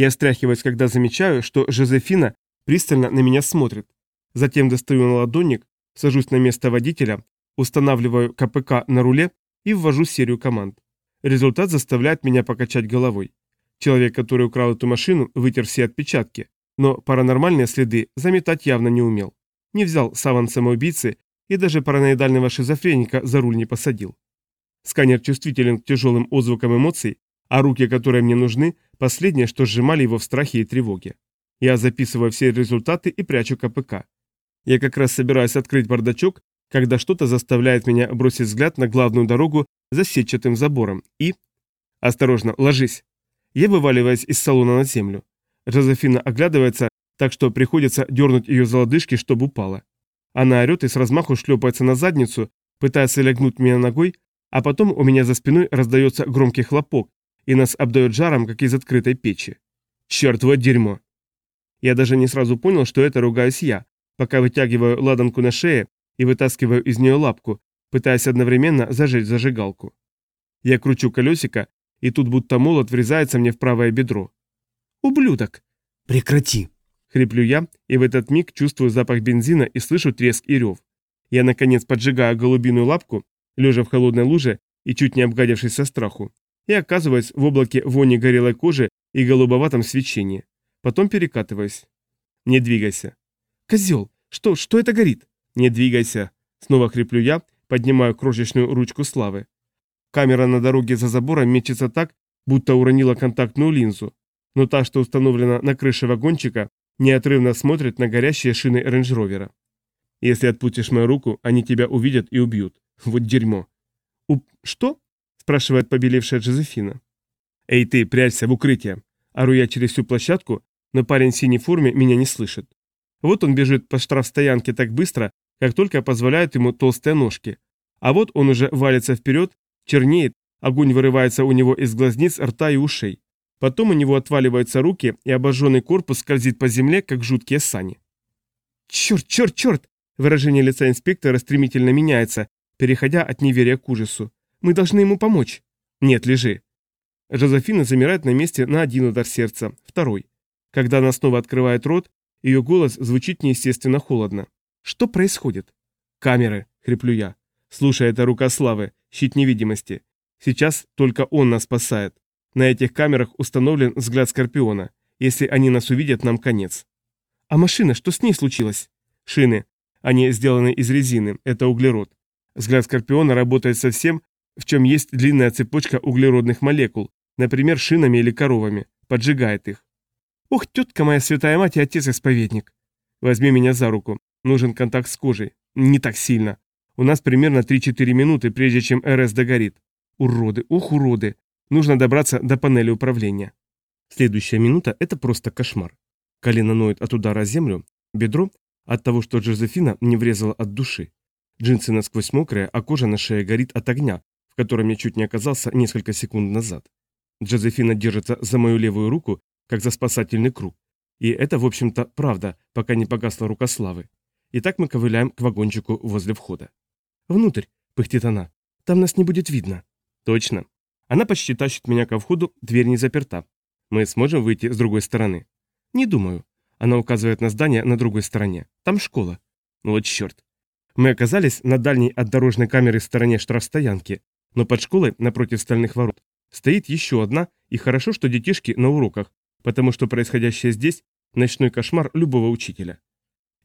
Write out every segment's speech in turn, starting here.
Я стряхиваюсь, когда замечаю, что Жозефина пристально на меня смотрит. Затем достаю на ладонник, сажусь на место водителя, устанавливаю КПК на руле и ввожу серию команд. Результат заставляет меня покачать головой. Человек, который украл эту машину, вытер все отпечатки, но паранормальные следы заметать явно не умел. Не взял саван самоубийцы и даже параноидального шизофреника за руль не посадил. Сканер чувствителен к тяжелым отзвукам эмоций, а руки, которые мне нужны, последнее, что сжимали его в страхе и тревоге. Я записываю все результаты и прячу КПК. Я как раз собираюсь открыть бардачок, когда что-то заставляет меня бросить взгляд на главную дорогу за сетчатым забором и... Осторожно, ложись. Я вываливаюсь из салона на землю. Жозефина оглядывается, так что приходится дернуть ее за лодыжки, чтобы упала. Она орет и с размаху шлепается на задницу, пытается лягнуть меня ногой, а потом у меня за спиной раздается громкий хлопок, и нас обдает жаром, как из открытой печи. Черт, вот дерьмо. Я даже не сразу понял, что это ругаюсь я, пока вытягиваю ладанку на шее и вытаскиваю из нее лапку, пытаясь одновременно зажечь зажигалку. Я кручу колесико, и тут будто молот врезается мне в правое бедро. «Ублюдок!» «Прекрати!» Хриплю я, и в этот миг чувствую запах бензина и слышу треск и рев. Я, наконец, поджигаю голубиную лапку, лежа в холодной луже и чуть не обгадившись со страху, и оказываюсь в облаке вони горелой кожи и голубоватом свечении. Потом перекатываюсь. Не двигайся. Козел! Что, что это горит? Не двигайся. Снова хриплю я, поднимаю крошечную ручку славы. Камера на дороге за забором мечется так, будто уронила контактную линзу, но та, что установлена на крыше вагончика, неотрывно смотрит на горящие шины рейндж-ровера. Если отпустишь мою руку, они тебя увидят и убьют. Вот дерьмо. «У... что?» – спрашивает побелевшая Джозефина. «Эй ты, прячься в укрытие!» Ору я через всю площадку, но парень в синей форме меня не слышит. Вот он бежит по штрафстоянке так быстро, как только позволяют ему толстые ножки. А вот он уже валится вперед, чернеет, огонь вырывается у него из глазниц, рта и ушей. Потом у него отваливаются руки, и обожженный корпус скользит по земле, как жуткие сани. «Черт, черт, черт!» Выражение лица инспектора стремительно меняется, переходя от неверия к ужасу. «Мы должны ему помочь». «Нет, лежи». Жозефина замирает на месте на один удар сердца, второй. Когда она снова открывает рот, ее голос звучит неестественно холодно. «Что происходит?» «Камеры», — хриплю я. «Слушай, это рука славы, щит невидимости. Сейчас только он нас спасает. На этих камерах установлен взгляд Скорпиона. Если они нас увидят, нам конец. А машина, что с ней случилось? Шины. Они сделаны из резины, это углерод. Взгляд Скорпиона работает со всем, в чем есть длинная цепочка углеродных молекул, например, шинами или коровами, поджигает их. Ох, тетка моя святая мать и отец-исповедник. Возьми меня за руку, нужен контакт с кожей. Не так сильно. У нас примерно 3-4 минуты, прежде чем РС догорит. Уроды, ух, уроды. Нужно добраться до панели управления. Следующая минута – это просто кошмар. Колено ноет от удара о землю, бедро – от того, что Джозефина не врезала от души. Джинсы насквозь мокрые, а кожа на шее горит от огня, в котором я чуть не оказался несколько секунд назад. Джозефина держится за мою левую руку, как за спасательный круг. И это, в общем-то, правда, пока не погасла рука славы. И так мы ковыляем к вагончику возле входа. «Внутрь», — пыхтит она, — «там нас не будет видно». «Точно. Она почти тащит меня ко входу, дверь не заперта. Мы сможем выйти с другой стороны? Не думаю. Она указывает на здание на другой стороне. Там школа. Вот черт. Мы оказались на дальней от дорожной камеры стороне штрафстоянки, но под школой, напротив стальных ворот, стоит еще одна, и хорошо, что детишки на уроках, потому что происходящее здесь – ночной кошмар любого учителя.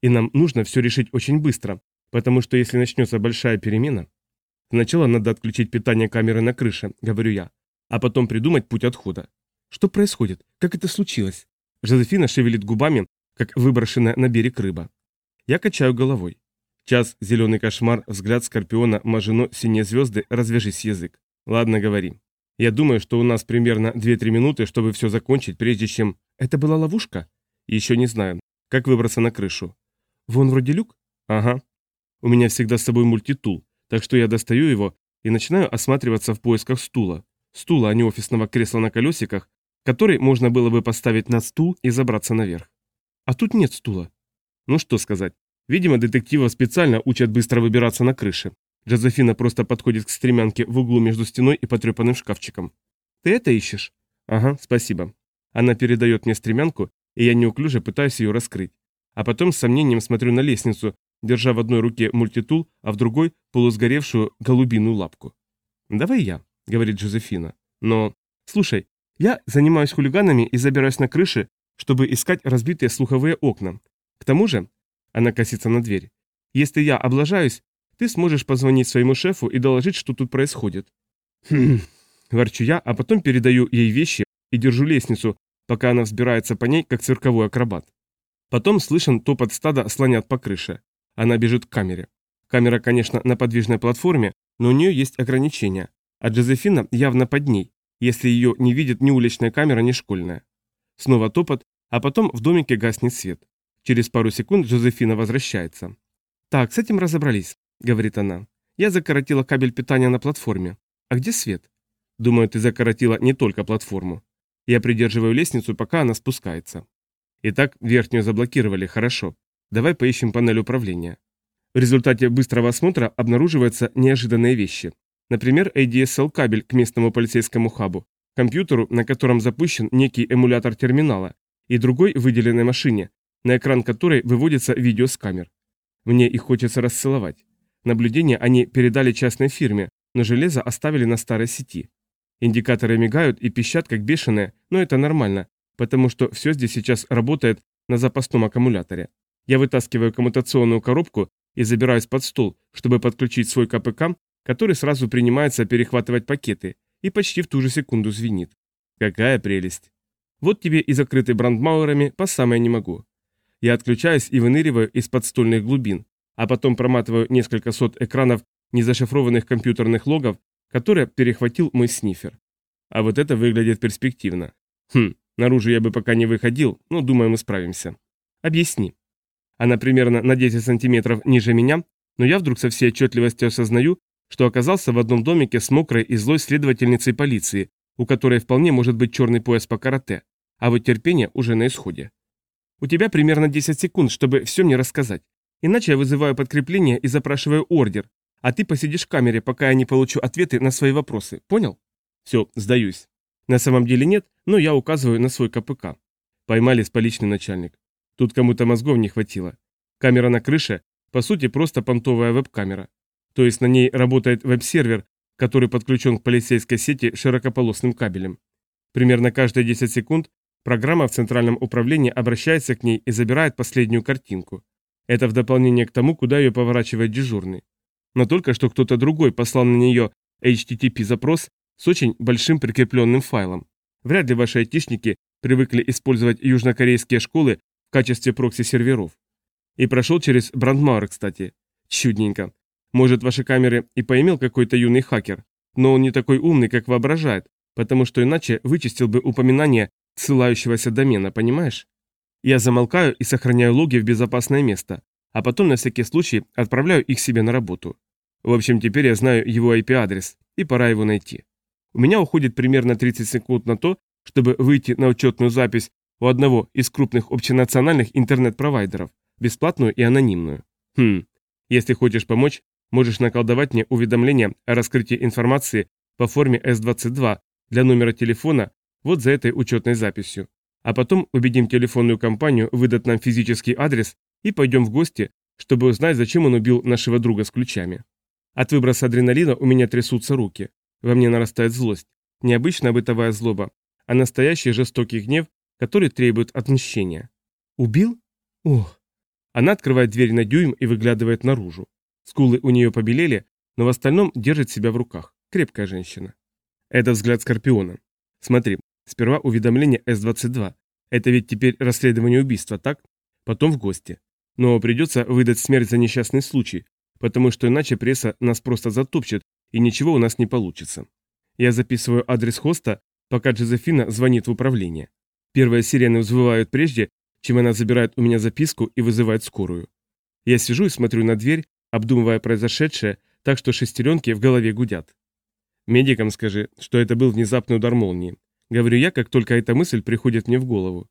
И нам нужно все решить очень быстро, потому что если начнется большая перемена, Сначала надо отключить питание камеры на крыше, говорю я, а потом придумать путь отхода. Что происходит? Как это случилось? Жозефина шевелит губами, как выброшенная на берег рыба. Я качаю головой. Час, зеленый кошмар, взгляд скорпиона, мажино, синие звезды, развяжись язык. Ладно, говори. Я думаю, что у нас примерно 2-3 минуты, чтобы все закончить, прежде чем... Это была ловушка? Еще не знаю. Как выбраться на крышу? Вон вроде люк? Ага. У меня всегда с собой мультитул, так что я достаю его и начинаю осматриваться в поисках стула. Стула, а не офисного кресла на колесиках, который можно было бы поставить на стул и забраться наверх. А тут нет стула. Ну что сказать. Видимо, детективов специально учат быстро выбираться на крыше. Джозефина просто подходит к стремянке в углу между стеной и потрепанным шкафчиком. «Ты это ищешь?» «Ага, спасибо». Она передает мне стремянку, и я неуклюже пытаюсь ее раскрыть. А потом с сомнением смотрю на лестницу, держа в одной руке мультитул, а в другой полусгоревшую голубиную лапку. «Давай я», — говорит Джозефина. «Но... Слушай, я занимаюсь хулиганами и забираюсь на крыши, чтобы искать разбитые слуховые окна. К тому же...» Она косится на дверь. «Если я облажаюсь, ты сможешь позвонить своему шефу и доложить, что тут происходит». «Хм...» — ворчу я, а потом передаю ей вещи и держу лестницу, пока она взбирается по ней, как цирковой акробат. Потом слышен топот стада слонят по крыше. Она бежит к камере. Камера, конечно, на подвижной платформе, но у нее есть ограничения, а Джозефина явно под ней, если ее не видит ни уличная камера, ни школьная. Снова топот, а потом в домике гаснет свет. Через пару секунд Джозефина возвращается. «Так, с этим разобрались», — говорит она. «Я закоротила кабель питания на платформе. А где свет?» «Думаю, ты закоротила не только платформу. Я придерживаю лестницу, пока она спускается. Итак, верхнюю заблокировали, хорошо. Давай поищем панель управления. В результате быстрого осмотра обнаруживаются неожиданные вещи. Например, ADSL кабель к местному полицейскому хабу, компьютеру, на котором запущен некий эмулятор терминала, и другой выделенной машине, на экран которой выводится видео с камер. Мне их хочется расцеловать. Наблюдения они передали частной фирме, но железо оставили на старой сети. Индикаторы мигают и пищат как бешеные, но это нормально, потому что все здесь сейчас работает на запасном аккумуляторе. Я вытаскиваю коммутационную коробку и забираюсь под стол, чтобы подключить свой КПК, который сразу принимается перехватывать пакеты, и почти в ту же секунду звенит. Какая прелесть. Вот тебе и закрытый брандмауэрами по самое не могу. Я отключаюсь и выныриваю из подстольных глубин, а потом проматываю несколько сот экранов незашифрованных компьютерных логов которое перехватил мой снифер. А вот это выглядит перспективно. Хм, наружу я бы пока не выходил, но думаю, мы справимся. Объясни. Она примерно на 10 сантиметров ниже меня, но я вдруг со всей отчетливостью осознаю, что оказался в одном домике с мокрой и злой следовательницей полиции, у которой вполне может быть черный пояс по карате, а вот терпение уже на исходе. У тебя примерно 10 секунд, чтобы все мне рассказать. Иначе я вызываю подкрепление и запрашиваю ордер, а ты посидишь в камере, пока я не получу ответы на свои вопросы. Понял? Все, сдаюсь. На самом деле нет, но я указываю на свой КПК. Поймали споличный начальник. Тут кому-то мозгов не хватило. Камера на крыше, по сути, просто понтовая веб-камера. То есть на ней работает веб-сервер, который подключен к полицейской сети широкополосным кабелем. Примерно каждые 10 секунд программа в центральном управлении обращается к ней и забирает последнюю картинку. Это в дополнение к тому, куда ее поворачивает дежурный но только что кто-то другой послал на нее HTTP-запрос с очень большим прикрепленным файлом. Вряд ли ваши айтишники привыкли использовать южнокорейские школы в качестве прокси-серверов. И прошел через Брандмауэр, кстати. Чудненько. Может, ваши камеры и поимел какой-то юный хакер, но он не такой умный, как воображает, потому что иначе вычистил бы упоминание ссылающегося домена, понимаешь? Я замолкаю и сохраняю логи в безопасное место, а потом на всякий случай отправляю их себе на работу. В общем, теперь я знаю его IP-адрес, и пора его найти. У меня уходит примерно 30 секунд на то, чтобы выйти на учетную запись у одного из крупных общенациональных интернет-провайдеров, бесплатную и анонимную. Хм, если хочешь помочь, можешь наколдовать мне уведомление о раскрытии информации по форме S22 для номера телефона вот за этой учетной записью. А потом убедим телефонную компанию выдать нам физический адрес и пойдем в гости, чтобы узнать, зачем он убил нашего друга с ключами. От выброса адреналина у меня трясутся руки. Во мне нарастает злость. Не обычная бытовая злоба, а настоящий жестокий гнев, который требует отмщения. Убил? Ох. Она открывает дверь на дюйм и выглядывает наружу. Скулы у нее побелели, но в остальном держит себя в руках. Крепкая женщина. Это взгляд Скорпиона. Смотри, сперва уведомление С-22. Это ведь теперь расследование убийства, так? Потом в гости. Но придется выдать смерть за несчастный случай, потому что иначе пресса нас просто затопчет, и ничего у нас не получится. Я записываю адрес хоста, пока Джозефина звонит в управление. Первые сирены взвывают прежде, чем она забирает у меня записку и вызывает скорую. Я сижу и смотрю на дверь, обдумывая произошедшее, так что шестеренки в голове гудят. Медикам скажи, что это был внезапный удар молнии. Говорю я, как только эта мысль приходит мне в голову.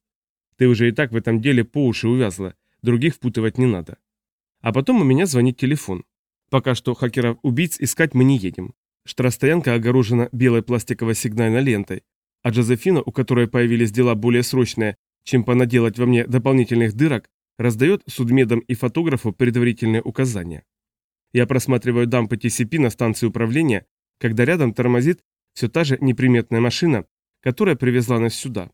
Ты уже и так в этом деле по уши увязла, других впутывать не надо. А потом у меня звонит телефон. Пока что хакеров-убийц искать мы не едем. Штрафстоянка огорожена белой пластиковой сигнальной лентой. А Джозефина, у которой появились дела более срочные, чем понаделать во мне дополнительных дырок, раздает судмедам и фотографу предварительные указания. Я просматриваю дампы TCP на станции управления, когда рядом тормозит все та же неприметная машина, которая привезла нас сюда.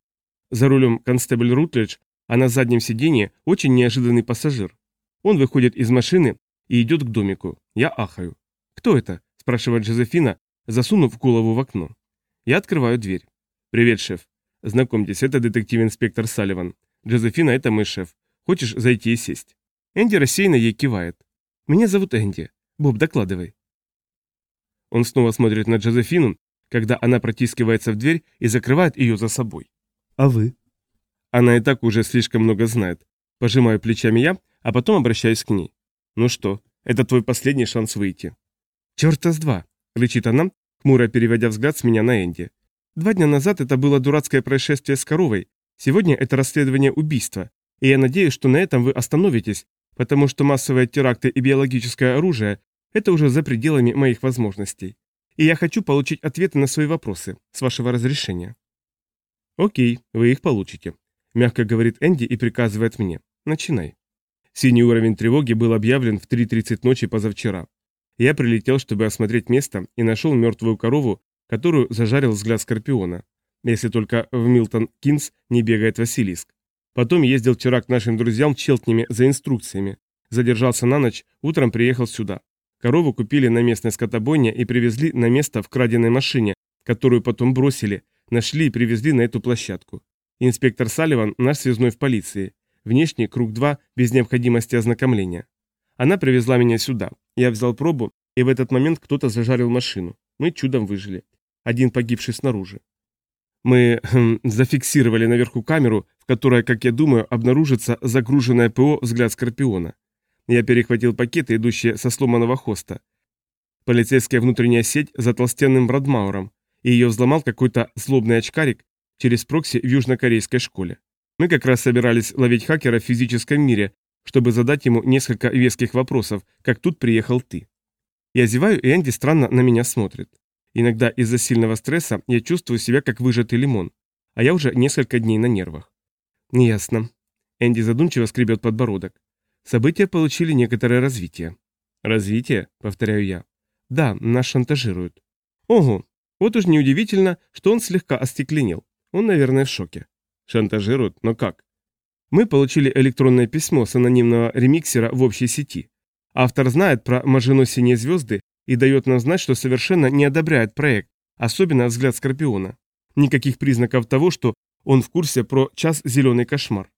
За рулем констебль Рутледж, а на заднем сиденье очень неожиданный пассажир. Он выходит из машины и идет к домику. Я ахаю. «Кто это?» – спрашивает Джозефина, засунув голову в окно. Я открываю дверь. «Привет, шеф. Знакомьтесь, это детектив-инспектор Салливан. Джозефина, это мой шеф. Хочешь зайти и сесть?» Энди рассеянно ей кивает. «Меня зовут Энди. Боб, докладывай». Он снова смотрит на Джозефину, когда она протискивается в дверь и закрывает ее за собой. «А вы?» Она и так уже слишком много знает. Пожимаю плечами я, а потом обращаюсь к ней. «Ну что, это твой последний шанс выйти». «Черта с два!» — рычит она, хмуро переводя взгляд с меня на Энди. «Два дня назад это было дурацкое происшествие с коровой. Сегодня это расследование убийства. И я надеюсь, что на этом вы остановитесь, потому что массовые теракты и биологическое оружие – это уже за пределами моих возможностей. И я хочу получить ответы на свои вопросы, с вашего разрешения». «Окей, вы их получите», – мягко говорит Энди и приказывает мне. «Начинай». Синий уровень тревоги был объявлен в 3.30 ночи позавчера. Я прилетел, чтобы осмотреть место, и нашел мертвую корову, которую зажарил взгляд Скорпиона. Если только в Милтон Кинс не бегает Василиск. Потом ездил вчера к нашим друзьям в Челтниме за инструкциями. Задержался на ночь, утром приехал сюда. Корову купили на местной скотобойне и привезли на место в краденой машине, которую потом бросили, нашли и привезли на эту площадку. Инспектор Салливан – наш связной в полиции. Внешний круг 2 без необходимости ознакомления. Она привезла меня сюда. Я взял пробу, и в этот момент кто-то зажарил машину. Мы чудом выжили. Один погибший снаружи. Мы хм, зафиксировали наверху камеру, в которой, как я думаю, обнаружится загруженное ПО «Взгляд Скорпиона». Я перехватил пакеты, идущие со сломанного хоста. Полицейская внутренняя сеть за толстенным Брадмауром, и ее взломал какой-то злобный очкарик через прокси в южнокорейской школе. Мы как раз собирались ловить хакера в физическом мире, чтобы задать ему несколько веских вопросов, как тут приехал ты. Я зеваю, и Энди странно на меня смотрит. Иногда из-за сильного стресса я чувствую себя как выжатый лимон, а я уже несколько дней на нервах. Неясно. Энди задумчиво скребет подбородок. События получили некоторое развитие. Развитие, повторяю я. Да, нас шантажируют. Ого, вот уж неудивительно, что он слегка остекленел. Он, наверное, в шоке. Шантажируют, но как? Мы получили электронное письмо с анонимного ремиксера в общей сети. Автор знает про Мажино синие звезды и дает нам знать, что совершенно не одобряет проект, особенно взгляд Скорпиона. Никаких признаков того, что он в курсе про час «Зеленый кошмар».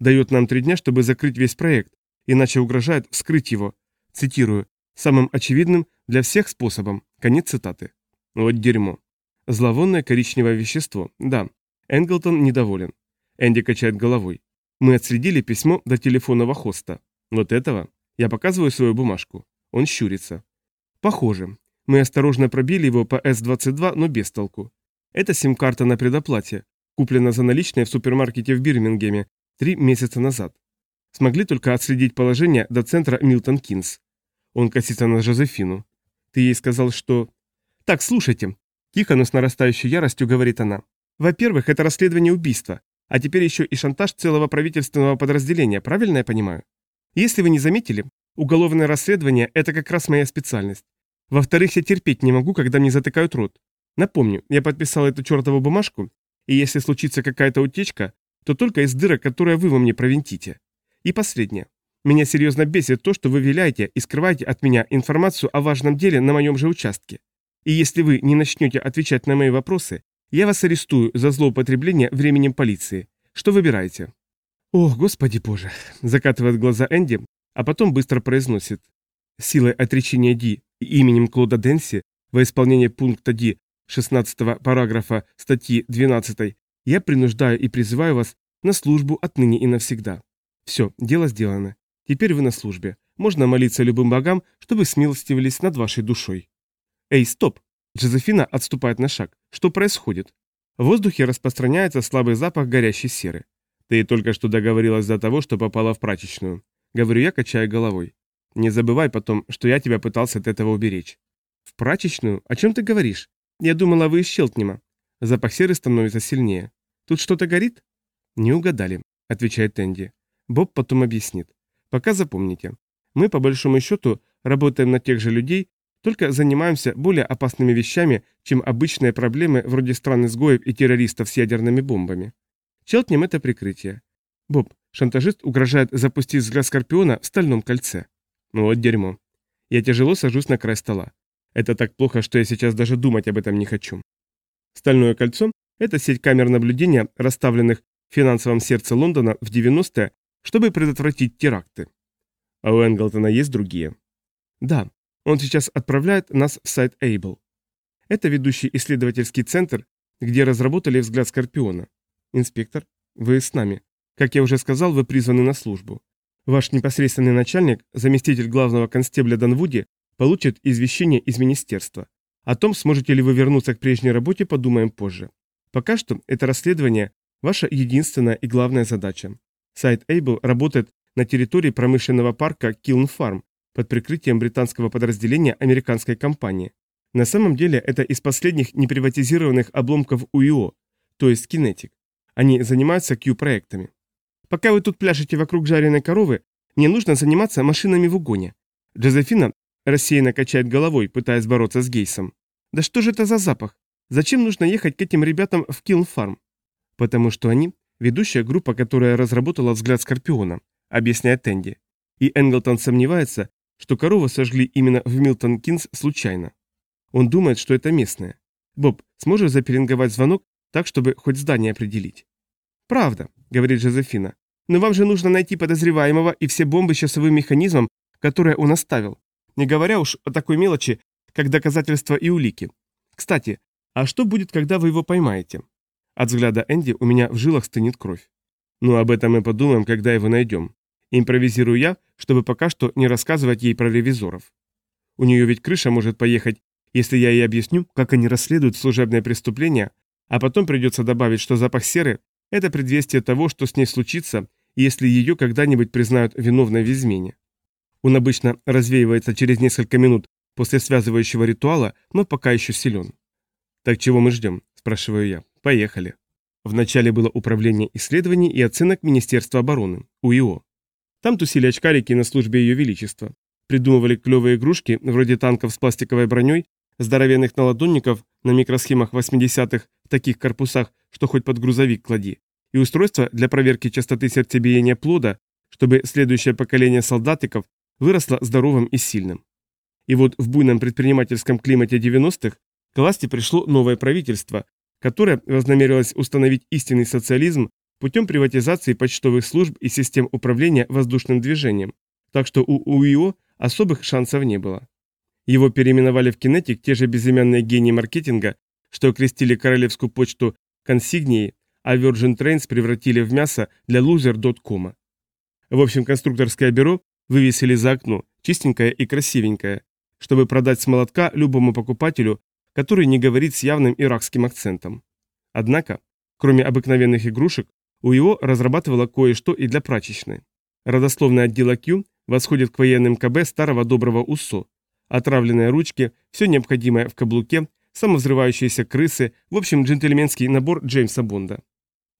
Дает нам три дня, чтобы закрыть весь проект, иначе угрожает вскрыть его, цитирую, самым очевидным для всех способом. Конец цитаты. Вот дерьмо. Зловонное коричневое вещество, да. Энглтон недоволен. Энди качает головой. Мы отследили письмо до телефонного хоста. Вот этого? Я показываю свою бумажку. Он щурится. Похоже. Мы осторожно пробили его по С-22, но без толку. Это сим-карта на предоплате, куплена за наличные в супермаркете в Бирмингеме три месяца назад. Смогли только отследить положение до центра Милтон Кинс. Он косится на Жозефину. Ты ей сказал, что... Так, слушайте. Тихо, но с нарастающей яростью говорит она. Во-первых, это расследование убийства, а теперь еще и шантаж целого правительственного подразделения, правильно я понимаю? Если вы не заметили, уголовное расследование – это как раз моя специальность. Во-вторых, я терпеть не могу, когда мне затыкают рот. Напомню, я подписал эту чертову бумажку, и если случится какая-то утечка, то только из дырок, которые вы во мне провинтите. И последнее. Меня серьезно бесит то, что вы виляете и скрываете от меня информацию о важном деле на моем же участке. И если вы не начнете отвечать на мои вопросы, я вас арестую за злоупотребление временем полиции. Что выбираете?» «Ох, господи боже!» – закатывает глаза Энди, а потом быстро произносит. Силой отречения Ди и именем Клода Денси во исполнение пункта Ди 16 параграфа статьи 12 я принуждаю и призываю вас на службу отныне и навсегда. Все, дело сделано. Теперь вы на службе. Можно молиться любым богам, чтобы смилостивились над вашей душой. Эй, стоп! Джозефина отступает на шаг. Что происходит? В воздухе распространяется слабый запах горящей серы. Ты только что договорилась до того, что попала в прачечную. Говорю я, качая головой. Не забывай потом, что я тебя пытался от этого уберечь. В прачечную? О чем ты говоришь? Я думала, вы из Щелтнема. Запах серы становится сильнее. Тут что-то горит? Не угадали, отвечает Энди. Боб потом объяснит. Пока запомните. Мы, по большому счету, работаем на тех же людей, только занимаемся более опасными вещами, чем обычные проблемы вроде стран изгоев и террористов с ядерными бомбами. Челтнем это прикрытие. Боб, шантажист угрожает запустить взгляд Скорпиона в стальном кольце. Ну вот дерьмо. Я тяжело сажусь на край стола. Это так плохо, что я сейчас даже думать об этом не хочу. Стальное кольцо – это сеть камер наблюдения, расставленных в финансовом сердце Лондона в 90-е, чтобы предотвратить теракты. А у Энглтона есть другие. Да, он сейчас отправляет нас в сайт Able. Это ведущий исследовательский центр, где разработали взгляд Скорпиона. Инспектор, вы с нами. Как я уже сказал, вы призваны на службу. Ваш непосредственный начальник, заместитель главного констебля Данвуди, получит извещение из министерства. О том, сможете ли вы вернуться к прежней работе, подумаем позже. Пока что это расследование – ваша единственная и главная задача. Сайт Able работает на территории промышленного парка Kiln Farm под прикрытием британского подразделения американской компании. На самом деле это из последних неприватизированных обломков УИО, то есть Kinetic. Они занимаются Q-проектами. Пока вы тут пляшете вокруг жареной коровы, мне нужно заниматься машинами в угоне. Джозефина рассеянно качает головой, пытаясь бороться с Гейсом. Да что же это за запах? Зачем нужно ехать к этим ребятам в Килн-фарм? Потому что они – ведущая группа, которая разработала взгляд Скорпиона, объясняет Энди. И Энглтон сомневается, что корову сожгли именно в Милтон-Кинс случайно. Он думает, что это местное. Боб, сможешь запеленговать звонок так, чтобы хоть здание определить? «Правда», — говорит Джозефина. «Но вам же нужно найти подозреваемого и все бомбы с часовым механизмом, которые он оставил. Не говоря уж о такой мелочи, как доказательства и улики. Кстати, а что будет, когда вы его поймаете?» От взгляда Энди у меня в жилах стынет кровь. «Ну, об этом мы подумаем, когда его найдем. Импровизирую я, чтобы пока что не рассказывать ей про ревизоров. У нее ведь крыша может поехать, если я ей объясню, как они расследуют служебное преступление, а потом придется добавить, что запах серы это предвестие того, что с ней случится, если ее когда-нибудь признают виновной в измене. Он обычно развеивается через несколько минут после связывающего ритуала, но пока еще силен. «Так чего мы ждем?» – спрашиваю я. «Поехали». Вначале было управление исследований и оценок Министерства обороны, УИО. Там тусили очкарики на службе Ее Величества. Придумывали клевые игрушки, вроде танков с пластиковой броней, здоровенных наладонников на микросхемах 80-х в таких корпусах, что хоть под грузовик клади, и устройство для проверки частоты сердцебиения плода, чтобы следующее поколение солдатиков выросло здоровым и сильным. И вот в буйном предпринимательском климате 90-х к власти пришло новое правительство, которое вознамерилось установить истинный социализм путем приватизации почтовых служб и систем управления воздушным движением, так что у УИО особых шансов не было. Его переименовали в Кинетик те же безымянные гении маркетинга, что окрестили королевскую почту консигнией, а Virgin Trains превратили в мясо для loser.com. В общем, конструкторское бюро вывесили за окно, чистенькое и красивенькое, чтобы продать с молотка любому покупателю, который не говорит с явным иракским акцентом. Однако, кроме обыкновенных игрушек, у его разрабатывала кое-что и для прачечной. Родословная отдела Q восходит к военным КБ старого доброго УСО, отравленные ручки, все необходимое в каблуке, самовзрывающиеся крысы, в общем, джентльменский набор Джеймса Бонда.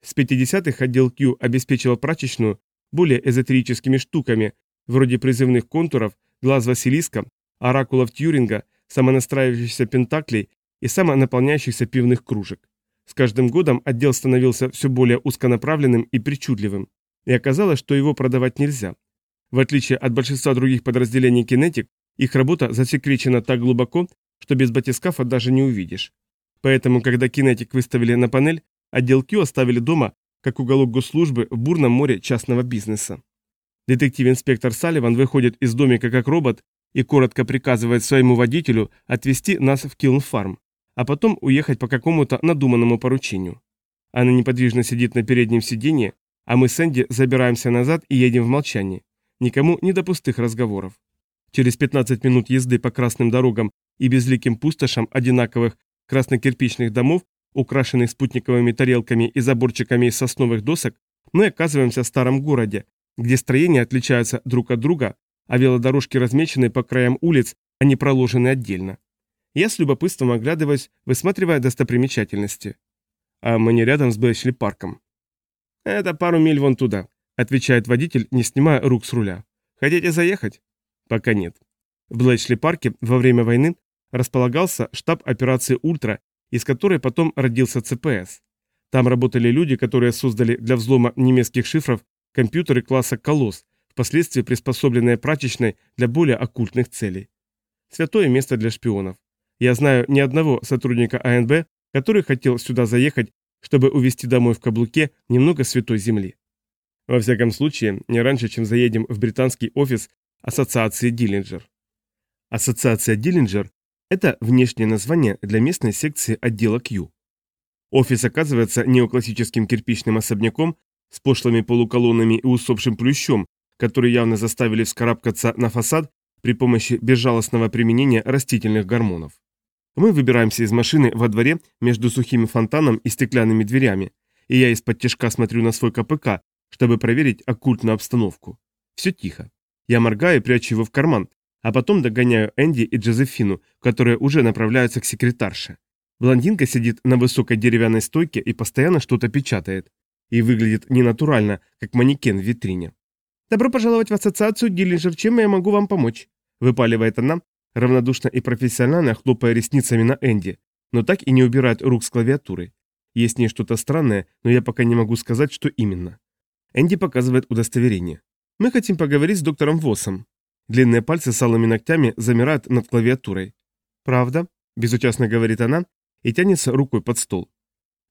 С 50-х отдел Q обеспечивал прачечную более эзотерическими штуками, вроде призывных контуров, глаз Василиска, оракулов Тьюринга, самонастраивающихся пентаклей и самонаполняющихся пивных кружек. С каждым годом отдел становился все более узконаправленным и причудливым, и оказалось, что его продавать нельзя. В отличие от большинства других подразделений Кинетик, их работа засекречена так глубоко, что без батискафа даже не увидишь. Поэтому, когда кинетик выставили на панель, отдел Q оставили дома, как уголок госслужбы в бурном море частного бизнеса. Детектив-инспектор Салливан выходит из домика как робот и коротко приказывает своему водителю отвезти нас в Килн-фарм, а потом уехать по какому-то надуманному поручению. Она неподвижно сидит на переднем сиденье, а мы с Энди забираемся назад и едем в молчании. Никому не до пустых разговоров. Через 15 минут езды по красным дорогам и безликим пустошам одинаковых краснокирпичных домов, украшенных спутниковыми тарелками и заборчиками из сосновых досок, мы оказываемся в старом городе, где строения отличаются друг от друга, а велодорожки размечены по краям улиц, а не проложены отдельно. Я с любопытством оглядываюсь, высматривая достопримечательности. а мы не рядом с Блэчли парком. Это пару миль вон туда, отвечает водитель, не снимая рук с руля. Хотите заехать? Пока нет. В Блэчли парке во время войны располагался штаб операции «Ультра», из которой потом родился ЦПС. Там работали люди, которые создали для взлома немецких шифров компьютеры класса «Колосс», впоследствии приспособленные прачечной для более оккультных целей. Святое место для шпионов. Я знаю ни одного сотрудника АНБ, который хотел сюда заехать, чтобы увезти домой в каблуке немного святой земли. Во всяком случае, не раньше, чем заедем в британский офис Ассоциации Диллинджер. Ассоциация Диллинджер – это внешнее название для местной секции отдела Q. Офис оказывается неоклассическим кирпичным особняком с пошлыми полуколоннами и усопшим плющом, который явно заставили вскарабкаться на фасад при помощи безжалостного применения растительных гормонов. Мы выбираемся из машины во дворе между сухим фонтаном и стеклянными дверями, и я из-под тяжка смотрю на свой КПК, чтобы проверить оккультную обстановку. Все тихо. Я моргаю и прячу его в карман, а потом догоняю Энди и Джозефину, которые уже направляются к секретарше. Блондинка сидит на высокой деревянной стойке и постоянно что-то печатает. И выглядит ненатурально, как манекен в витрине. «Добро пожаловать в ассоциацию Диллинджер, чем я могу вам помочь?» Выпаливает она, равнодушно и профессионально хлопая ресницами на Энди, но так и не убирает рук с клавиатуры. Есть в ней что-то странное, но я пока не могу сказать, что именно. Энди показывает удостоверение. «Мы хотим поговорить с доктором Воссом». Длинные пальцы с алыми ногтями замирают над клавиатурой. «Правда?» – безучастно говорит она и тянется рукой под стол.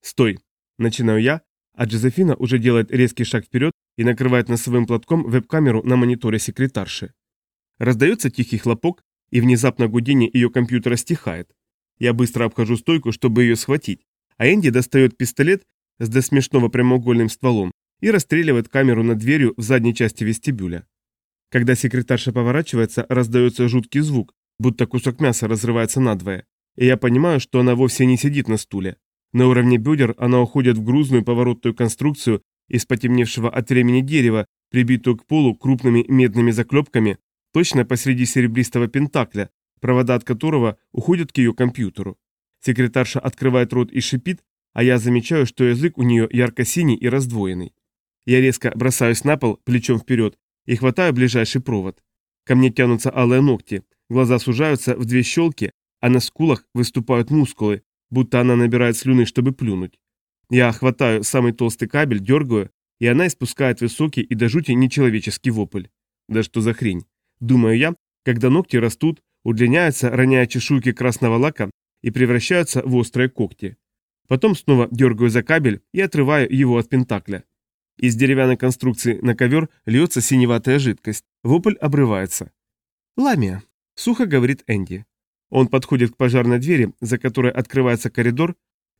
«Стой!» – начинаю я, а Джозефина уже делает резкий шаг вперед и накрывает носовым платком веб-камеру на мониторе секретарши. Раздается тихий хлопок, и внезапно гудение ее компьютера стихает. Я быстро обхожу стойку, чтобы ее схватить, а Энди достает пистолет с до смешного прямоугольным стволом и расстреливает камеру над дверью в задней части вестибюля. Когда секретарша поворачивается, раздается жуткий звук, будто кусок мяса разрывается надвое, и я понимаю, что она вовсе не сидит на стуле. На уровне бедер она уходит в грузную поворотную конструкцию из потемневшего от времени дерева, прибитую к полу крупными медными заклепками, точно посреди серебристого пентакля, провода от которого уходят к ее компьютеру. Секретарша открывает рот и шипит, а я замечаю, что язык у нее ярко-синий и раздвоенный. Я резко бросаюсь на пол, плечом вперед, и хватаю ближайший провод. Ко мне тянутся алые ногти, глаза сужаются в две щелки, а на скулах выступают мускулы, будто она набирает слюны, чтобы плюнуть. Я хватаю самый толстый кабель, дергаю, и она испускает высокий и до жути нечеловеческий вопль. Да что за хрень? Думаю я, когда ногти растут, удлиняются, роняя чешуйки красного лака и превращаются в острые когти. Потом снова дергаю за кабель и отрываю его от пентакля. Из деревянной конструкции на ковер льется синеватая жидкость. Вопль обрывается. «Ламия», — сухо говорит Энди. Он подходит к пожарной двери, за которой открывается коридор,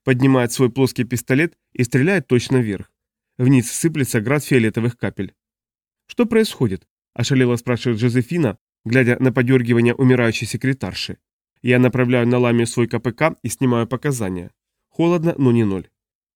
поднимает свой плоский пистолет и стреляет точно вверх. Вниз сыплется град фиолетовых капель. «Что происходит?» Ошалело спрашивает Жозефина, глядя на подергивание умирающей секретарши. Я направляю на ламию свой КПК и снимаю показания. Холодно, но не ноль.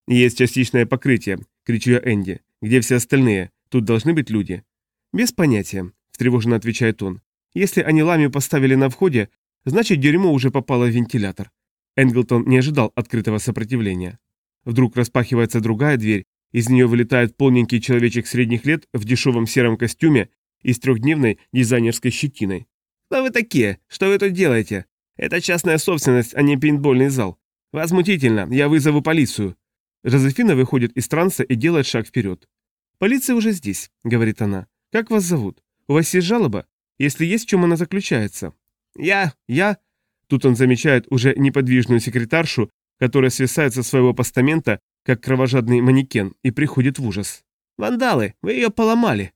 «Есть частичное покрытие», — кричу я Энди. «Где все остальные? Тут должны быть люди». «Без понятия», — встревоженно отвечает он. «Если они ламию поставили на входе, значит дерьмо уже попало в вентилятор». Энглтон не ожидал открытого сопротивления. Вдруг распахивается другая дверь, из нее вылетает полненький человечек средних лет в дешевом сером костюме и с трехдневной дизайнерской щетиной. «Кто вы такие? Что вы тут делаете? Это частная собственность, а не пейнтбольный зал. Возмутительно, я вызову полицию». Жозефина выходит из транса и делает шаг вперед. «Полиция уже здесь», — говорит она. «Как вас зовут? У вас есть жалоба? Если есть, в чем она заключается?» «Я... я...» Тут он замечает уже неподвижную секретаршу, которая свисает со своего постамента, как кровожадный манекен, и приходит в ужас. «Вандалы, вы ее поломали!»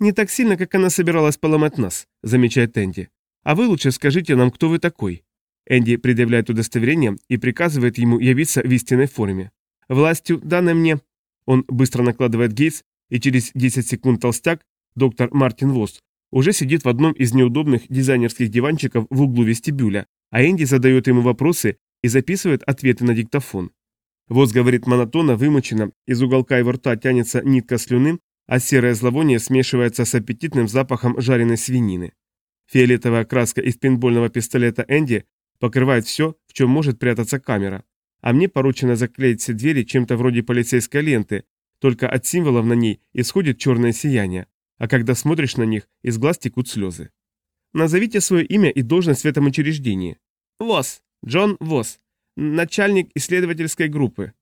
«Не так сильно, как она собиралась поломать нас», — замечает Энди. «А вы лучше скажите нам, кто вы такой». Энди предъявляет удостоверение и приказывает ему явиться в истинной форме. «Властью, данной мне...» Он быстро накладывает гейс, и через 10 секунд толстяк, доктор Мартин Восс, уже сидит в одном из неудобных дизайнерских диванчиков в углу вестибюля, а Энди задает ему вопросы и записывает ответы на диктофон. Восс говорит монотонно, вымученно, из уголка его рта тянется нитка слюны, а серое зловоние смешивается с аппетитным запахом жареной свинины. Фиолетовая краска из пейнтбольного пистолета Энди покрывает все, в чем может прятаться камера, а мне поручено заклеить все двери чем-то вроде полицейской ленты, только от символов на ней исходит черное сияние, а когда смотришь на них, из глаз текут слезы. Назовите свое имя и должность в этом учреждении. ВОЗ. Джон ВОЗ. Начальник исследовательской группы.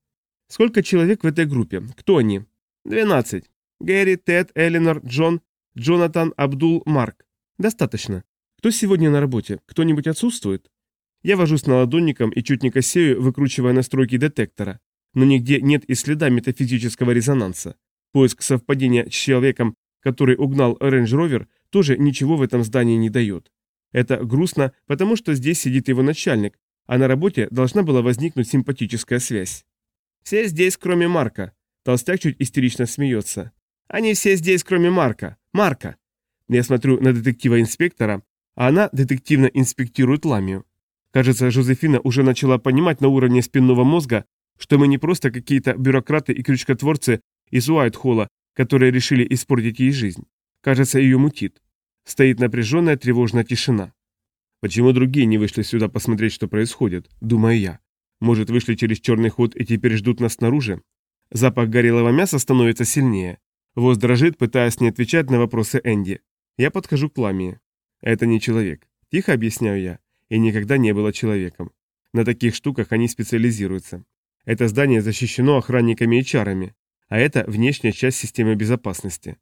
Сколько человек в этой группе? Кто они? 12. Гэри, Тед, Эленор, Джон, Джонатан, Абдул, Марк. Достаточно. Кто сегодня на работе? Кто-нибудь отсутствует? Я вожусь наладонником и чуть не косею, выкручивая настройки детектора. Но нигде нет и следа метафизического резонанса. Поиск совпадения с человеком, который угнал Range Rover, тоже ничего в этом здании не дает. Это грустно, потому что здесь сидит его начальник, а на работе должна была возникнуть симпатическая связь. «Все здесь, кроме Марка». Толстяк чуть истерично смеется. «Они все здесь, кроме Марка. Марка!» Я смотрю на детектива-инспектора, а она детективно инспектирует Ламию. Кажется, Жозефина уже начала понимать на уровне спинного мозга, что мы не просто какие-то бюрократы и крючкотворцы из Уайтхолла, которые решили испортить ей жизнь. Кажется, ее мутит. Стоит напряженная тревожная тишина. Почему другие не вышли сюда посмотреть, что происходит? Думаю я. Может, вышли через черный ход и теперь ждут нас снаружи? Запах горелого мяса становится сильнее. Воз дрожит, пытаясь не отвечать на вопросы Энди. Я подхожу к Ламии. Это не человек. Тихо объясняю я. И никогда не было человеком. На таких штуках они специализируются. Это здание защищено охранниками и чарами, а это внешняя часть системы безопасности.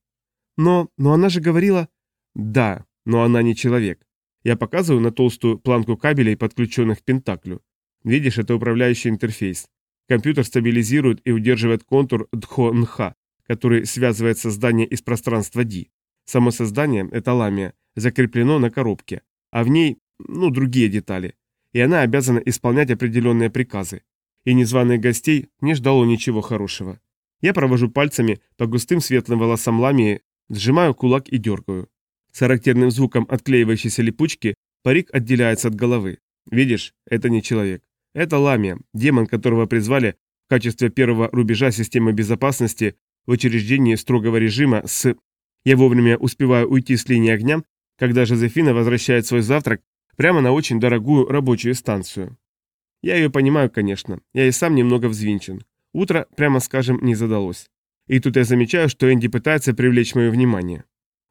Но, но она же говорила... Да, но она не человек. Я показываю на толстую планку кабелей, подключенных к Пентаклю. Видишь, это управляющий интерфейс. Компьютер стабилизирует и удерживает контур Дхо-Нха, который связывает создание из пространства Ди. Само создание, это ламия, закреплено на коробке, а в ней, ну, другие детали. И она обязана исполнять определенные приказы. И незваных гостей не ждало ничего хорошего. Я провожу пальцами по густым светлым волосам ламии, сжимаю кулак и дергаю. С характерным звуком отклеивающейся липучки парик отделяется от головы. Видишь, это не человек. Это ламия, демон, которого призвали в качестве первого рубежа системы безопасности в учреждении строгого режима с... Я вовремя успеваю уйти с линии огня, когда Жозефина возвращает свой завтрак прямо на очень дорогую рабочую станцию. Я ее понимаю, конечно, я и сам немного взвинчен. Утро, прямо скажем, не задалось. И тут я замечаю, что Энди пытается привлечь мое внимание.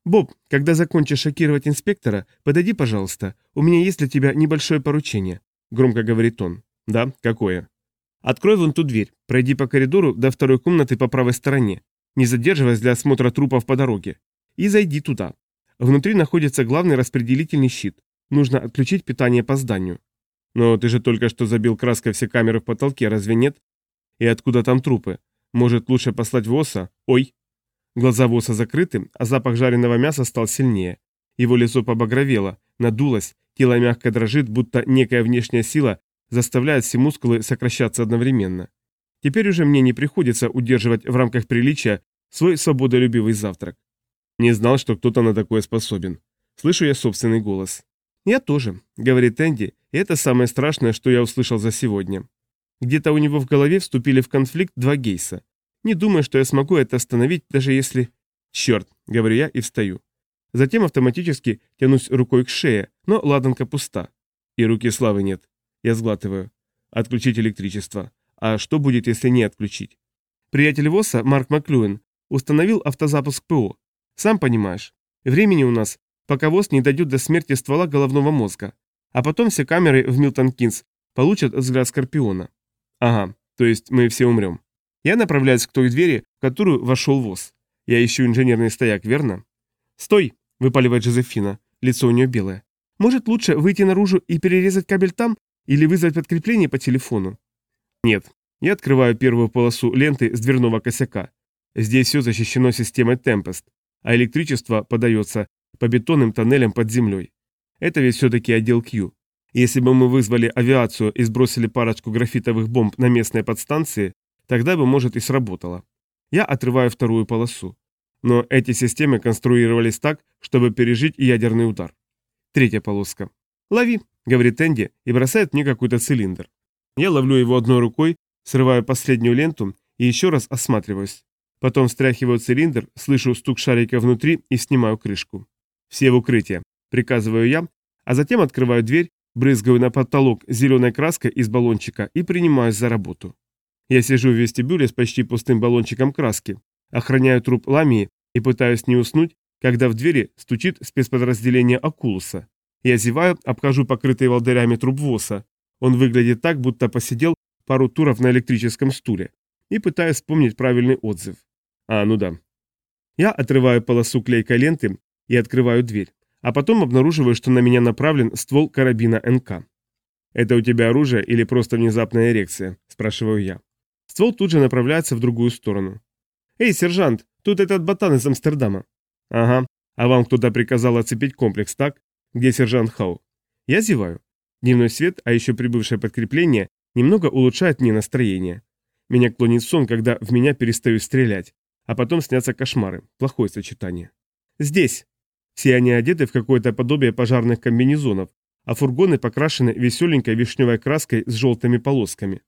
«Боб, когда закончишь шокировать инспектора, подойди, пожалуйста. У меня есть для тебя небольшое поручение», — громко говорит он. «Да, какое?» «Открой вон ту дверь, пройди по коридору до второй комнаты по правой стороне, не задерживаясь для осмотра трупов по дороге, и зайди туда. Внутри находится главный распределительный щит. Нужно отключить питание по зданию. Но ты же только что забил краской все камеры в потолке, разве нет? И откуда там трупы? Может, лучше послать Воса? Ой! Глаза Воса закрыты, а запах жареного мяса стал сильнее. Его лицо побагровело, надулось, тело мягко дрожит, будто некая внешняя сила заставляет все мускулы сокращаться одновременно. Теперь уже мне не приходится удерживать в рамках приличия свой свободолюбивый завтрак. Не знал, что кто-то на такое способен. Слышу я собственный голос. «Я тоже», — говорит Энди, и это самое страшное, что я услышал за сегодня. Где-то у него в голове вступили в конфликт два гейса. Не думаю, что я смогу это остановить, даже если... Черт, говорю я и встаю. Затем автоматически тянусь рукой к шее, но ладанка пуста. И руки славы нет. Я сглатываю. Отключить электричество. А что будет, если не отключить? Приятель ВОСа, Марк Маклюэн, установил автозапуск ПО. Сам понимаешь, времени у нас, пока ВОС не дойдет до смерти ствола головного мозга. А потом все камеры в Милтон Кинс получат взгляд Скорпиона. Ага, то есть мы все умрем. Я направляюсь к той двери, в которую вошел ВОЗ. Я ищу инженерный стояк, верно? «Стой!» – выпаливает Жозефина. Лицо у нее белое. «Может, лучше выйти наружу и перерезать кабель там? Или вызвать подкрепление по телефону?» «Нет». Я открываю первую полосу ленты с дверного косяка. Здесь все защищено системой Tempest, а электричество подается по бетонным тоннелям под землей. Это ведь все-таки отдел Q. Если бы мы вызвали авиацию и сбросили парочку графитовых бомб на местные подстанции, Тогда бы, может, и сработало. Я отрываю вторую полосу. Но эти системы конструировались так, чтобы пережить ядерный удар. Третья полоска. «Лови», — говорит Энди и бросает мне какой-то цилиндр. Я ловлю его одной рукой, срываю последнюю ленту и еще раз осматриваюсь. Потом встряхиваю цилиндр, слышу стук шарика внутри и снимаю крышку. «Все в укрытие», — приказываю я, а затем открываю дверь брызгаю на потолок зеленой краской из баллончика и принимаюсь за работу. Я сижу в вестибюле с почти пустым баллончиком краски, охраняю труп ламии и пытаюсь не уснуть, когда в двери стучит спецподразделение Акулуса. Я зеваю, обхожу покрытый волдырями труп ВОСа. Он выглядит так, будто посидел пару туров на электрическом стуле. И пытаюсь вспомнить правильный отзыв. А, ну да. Я отрываю полосу клейкой ленты и открываю дверь. А потом обнаруживаю, что на меня направлен ствол карабина НК. «Это у тебя оружие или просто внезапная эрекция?» – спрашиваю я. Ствол тут же направляется в другую сторону. «Эй, сержант, тут этот ботан из Амстердама». «Ага, а вам кто-то приказал оцепить комплекс, так? Где сержант Хау?» Я зеваю. Дневной свет, а еще прибывшее подкрепление, немного улучшает мне настроение. Меня клонит сон, когда в меня перестают стрелять, а потом снятся кошмары. Плохое сочетание. «Здесь!» Все они одеты в какое-то подобие пожарных комбинезонов, а фургоны покрашены веселенькой вишневой краской с желтыми полосками.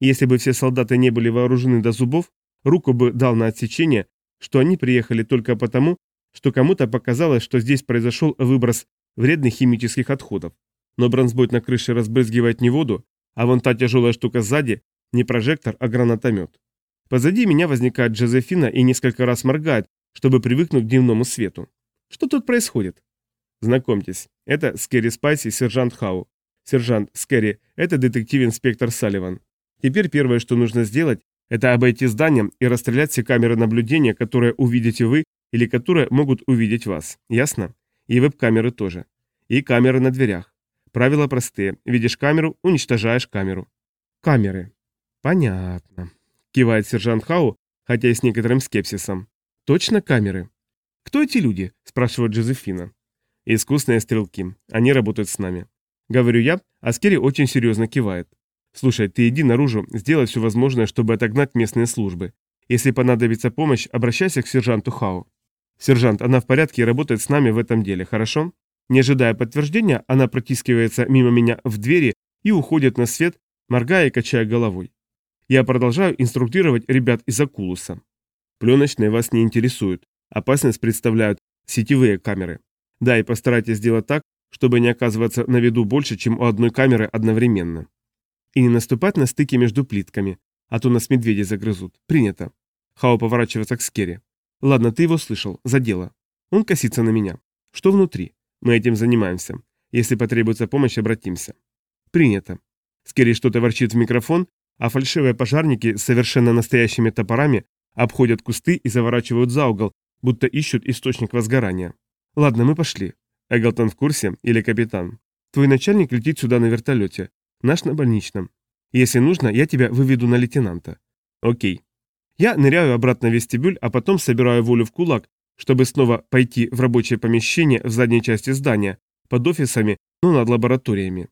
Если бы все солдаты не были вооружены до зубов, руку бы дал на отсечение, что они приехали только потому, что кому-то показалось, что здесь произошел выброс вредных химических отходов. Но брандспойт на крыше разбрызгивает не воду, а вон та тяжелая штука сзади не прожектор, а гранатомет. Позади меня возникает Джозефина и несколько раз моргает, чтобы привыкнуть к дневному свету. Что тут происходит? Знакомьтесь, это Скерри Спайси, сержант Хау. Сержант Скерри, это детектив-инспектор Салливан. Теперь первое, что нужно сделать, это обойти здание и расстрелять все камеры наблюдения, которые увидите вы или которые могут увидеть вас. Ясно? И веб-камеры тоже. И камеры на дверях. Правила простые. Видишь камеру, уничтожаешь камеру. Камеры. Понятно. Кивает сержант Хау, хотя и с некоторым скепсисом. Точно камеры? Кто эти люди? Спрашивает Джозефина. Искусные стрелки. Они работают с нами. Говорю я, а Скерри очень серьезно кивает. Слушай, ты иди наружу, сделай все возможное, чтобы отогнать местные службы. Если понадобится помощь, обращайся к сержанту Хау. Сержант, она в порядке и работает с нами в этом деле, хорошо? Не ожидая подтверждения, она протискивается мимо меня в двери и уходит на свет, моргая и качая головой. Я продолжаю инструктировать ребят из ОККУЛУСа. Пленочные вас не интересуют. Опасность представляют сетевые камеры. Да, и постарайтесь сделать так, чтобы не оказываться на виду больше, чем у одной камеры одновременно. И не наступать на стыки между плитками, а то нас медведи загрызут. Принято. Хау поворачивается к Скерри. Ладно, ты его слышал. За дело. Он косится на меня. Что внутри? Мы этим занимаемся. Если потребуется помощь, обратимся. Принято. Скерри что-то ворчит в микрофон, а фальшивые пожарники с совершенно настоящими топорами обходят кусты и заворачивают за угол, будто ищут источник возгорания. Ладно, мы пошли. Эглтон в курсе или капитан? Твой начальник летит сюда на вертолете. Наш на больничном. Если нужно, я тебя выведу на лейтенанта. Окей. Я ныряю обратно в вестибюль, а потом собираю волю в кулак, чтобы снова пойти в рабочее помещение в задней части здания, под офисами, но над лабораториями.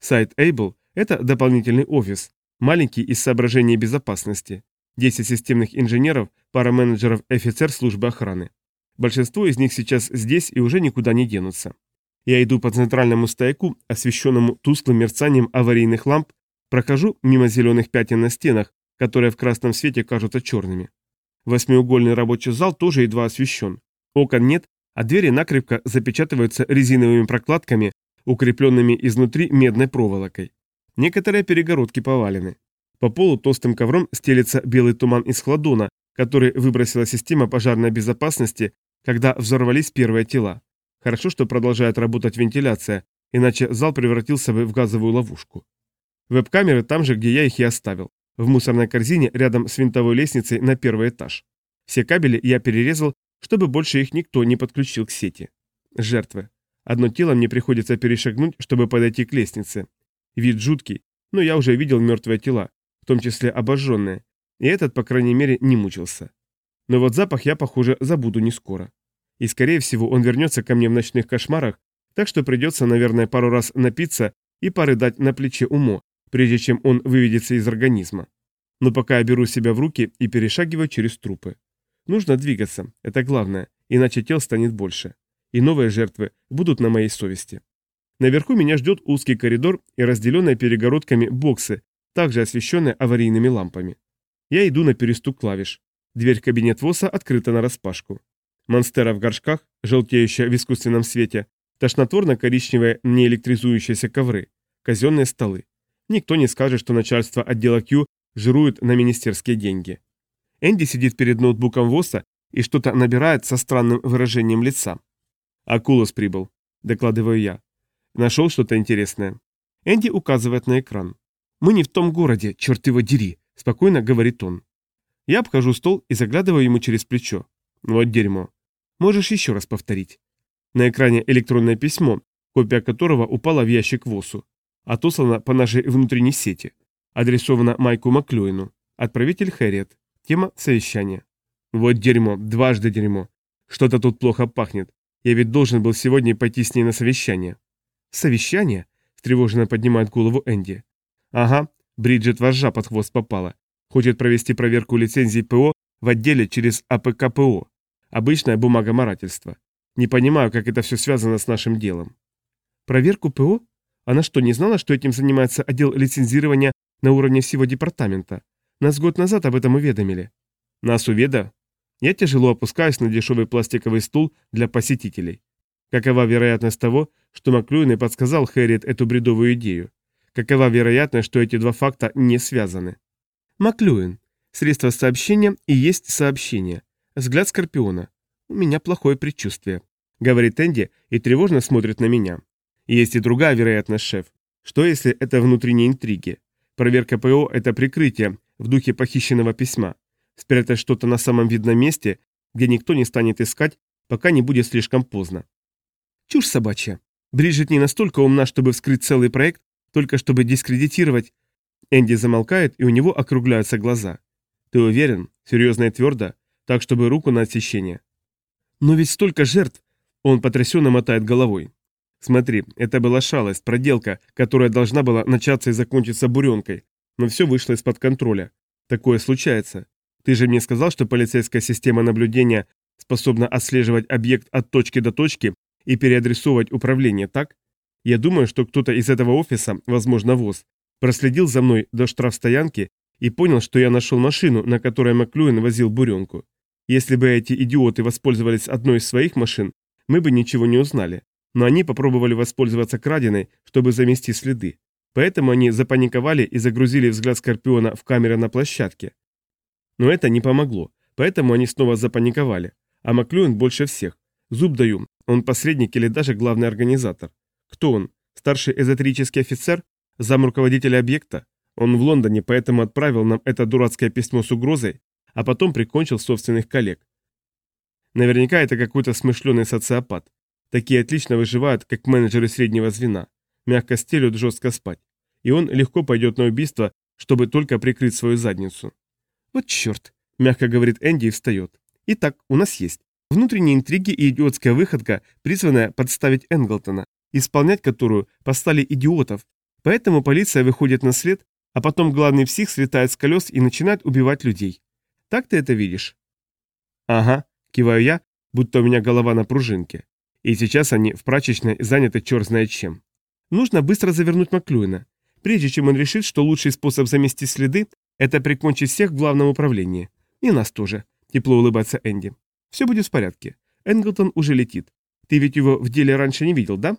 Сайт Able – это дополнительный офис, маленький из соображений безопасности. 10 системных инженеров, пара менеджеров офицер службы охраны. Большинство из них сейчас здесь и уже никуда не денутся. Я иду по центральному стояку, освещенному тусклым мерцанием аварийных ламп, прохожу мимо зеленых пятен на стенах, которые в красном свете кажутся черными. Восьмиугольный рабочий зал тоже едва освещен. Окон нет, а двери накрепко запечатываются резиновыми прокладками, укрепленными изнутри медной проволокой. Некоторые перегородки повалены. По полу толстым ковром стелется белый туман из хладона, который выбросила система пожарной безопасности, когда взорвались первые тела. Хорошо, что продолжает работать вентиляция, иначе зал превратился бы в газовую ловушку. Веб-камеры там же, где я их и оставил, в мусорной корзине рядом с винтовой лестницей на первый этаж. Все кабели я перерезал, чтобы больше их никто не подключил к сети. Жертвы. Одно тело мне приходится перешагнуть, чтобы подойти к лестнице. Вид жуткий, но я уже видел мертвые тела, в том числе обожженные, и этот, по крайней мере, не мучился. Но вот запах я, похоже, забуду не скоро. И, скорее всего, он вернется ко мне в ночных кошмарах, так что придется, наверное, пару раз напиться и порыдать на плече умо, прежде чем он выведется из организма. Но пока я беру себя в руки и перешагиваю через трупы. Нужно двигаться, это главное, иначе тел станет больше. И новые жертвы будут на моей совести. Наверху меня ждет узкий коридор и разделенные перегородками боксы, также освещенные аварийными лампами. Я иду на перестук клавиш. Дверь в кабинет ВОСа открыта нараспашку. Монстера в горшках, желтеющая в искусственном свете, Тошнотворно-коричневые неэлектризующиеся ковры. Казенные столы. Никто не скажет, что начальство отдела Q жирует на министерские деньги. Энди сидит перед ноутбуком ВОСа и что-то набирает со странным выражением лица. «Акулос прибыл», — докладываю я. «Нашел что-то интересное». Энди указывает на экран. «Мы не в том городе, черт его дери», — спокойно говорит он. Я обхожу стол и заглядываю ему через плечо. Вот дерьмо. Можешь еще раз повторить. На экране электронное письмо, копия которого упала в ящик ВОСу. Отослано по нашей внутренней сети. Адресовано Майку Маклюину. Отправитель Хэрриет. Тема совещания. Вот дерьмо, дважды дерьмо. Что-то тут плохо пахнет. Я ведь должен был сегодня пойти с ней на совещание. Совещание? Встревоженно поднимает голову Энди. Ага, Бриджит вожжа под хвост попала. Хочет провести проверку лицензий ПО в отделе через АПКПО. Обычная бумага морательства. Не понимаю, как это все связано с нашим делом. Проверку ПО? Она что, не знала, что этим занимается отдел лицензирования на уровне всего департамента? Нас год назад об этом уведомили. Нас уведа? Я тяжело опускаюсь на дешевый пластиковый стул для посетителей. Какова вероятность того, что Маклюин и подсказал Хэрриет эту бредовую идею? Какова вероятность, что эти два факта не связаны? Маклюин. Средство сообщения и есть сообщение. Взгляд Скорпиона. У меня плохое предчувствие. Говорит Энди и тревожно смотрит на меня. Есть и другая вероятность, шеф. Что если это внутренние интриги? Проверка ПО – это прикрытие в духе похищенного письма. Спрятать что-то на самом видном месте, где никто не станет искать, пока не будет слишком поздно. Чушь собачья. Бриджит не настолько умна, чтобы вскрыть целый проект, только чтобы дискредитировать. Энди замолкает, и у него округляются глаза. Ты уверен? Серьезно и твердо? Так, чтобы руку на отсечение. Но ведь столько жертв. Он потрясенно мотает головой. Смотри, это была шалость, проделка, которая должна была начаться и закончиться буренкой, но все вышло из-под контроля. Такое случается. Ты же мне сказал, что полицейская система наблюдения способна отслеживать объект от точки до точки и переадресовывать управление, так? Я думаю, что кто-то из этого офиса, возможно ВОЗ, проследил за мной до штрафстоянки и понял, что я нашел машину, на которой Маклюин возил буренку. Если бы эти идиоты воспользовались одной из своих машин, мы бы ничего не узнали. Но они попробовали воспользоваться краденой, чтобы замести следы. Поэтому они запаниковали и загрузили взгляд Скорпиона в камеры на площадке. Но это не помогло, поэтому они снова запаниковали. А Маклюин больше всех. Зуб даю, он посредник или даже главный организатор. Кто он? Старший эзотерический офицер? Зам руководителя объекта? Он в Лондоне, поэтому отправил нам это дурацкое письмо с угрозой, а потом прикончил собственных коллег. Наверняка это какой-то смышленый социопат. Такие отлично выживают, как менеджеры среднего звена. Мягко стелют, жестко спать. И он легко пойдет на убийство, чтобы только прикрыть свою задницу. «Вот черт», — мягко говорит Энди и встает. «Итак, у нас есть внутренние интриги и идиотская выходка, призванная подставить Энглтона, исполнять которую послали идиотов. Поэтому полиция выходит на след, а потом главный псих слетает с колес и начинает убивать людей. Так ты это видишь?» «Ага», — киваю я, будто у меня голова на пружинке. И сейчас они в прачечной заняты черт знает чем. Нужно быстро завернуть Маклюина, прежде чем он решит, что лучший способ замести следы это прикончить всех в главном управлении. И нас тоже. Тепло улыбается Энди. Все будет в порядке. Энглтон уже летит. Ты ведь его в деле раньше не видел, да?